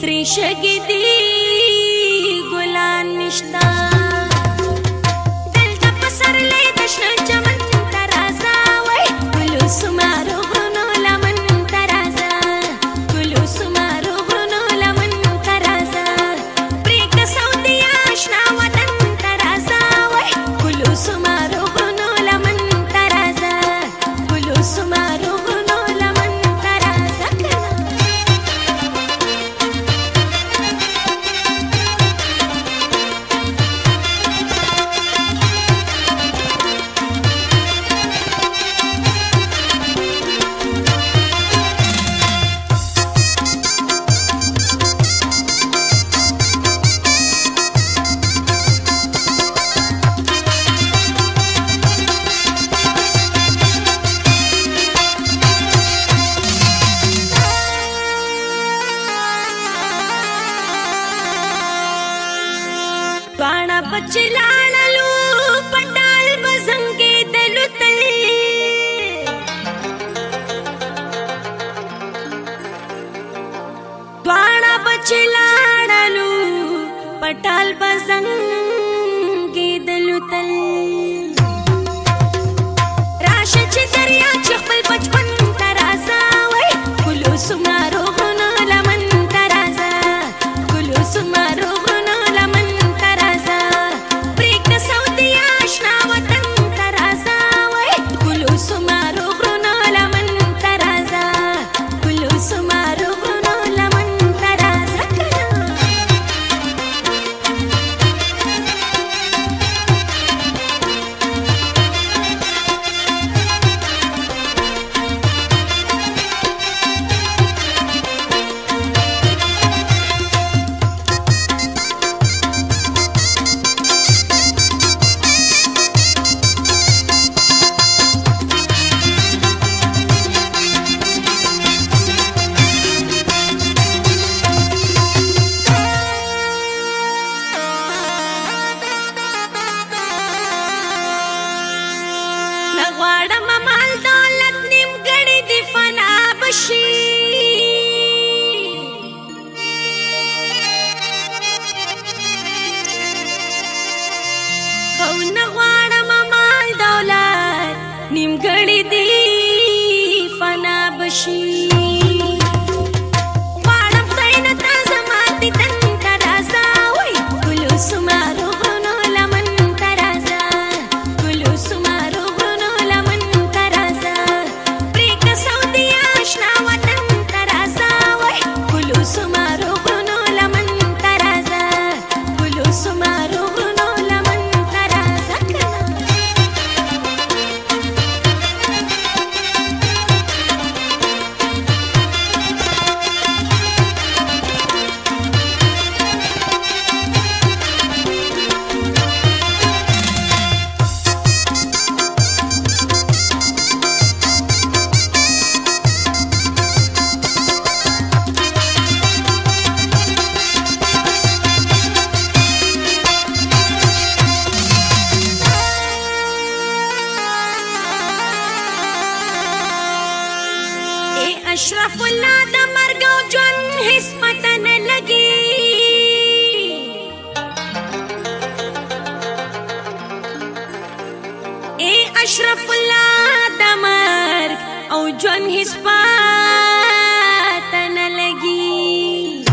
سری شګی دی ګلان نشتا چلاړلو پټال بزنګې دلو تلې دواړه بچلاړلو پټال بزنګې دلو تلې راشه چې دریا چې خپل بچپن ترازا وې خلوص she, اشرف الله د مرګ او ژوند هیڅ پته نه لګي اے اشرف الله د مرګ او ژوند هیڅ پته نه لګي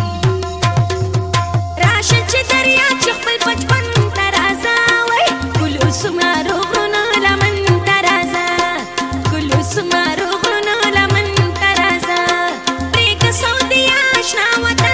راشه چې دریا now I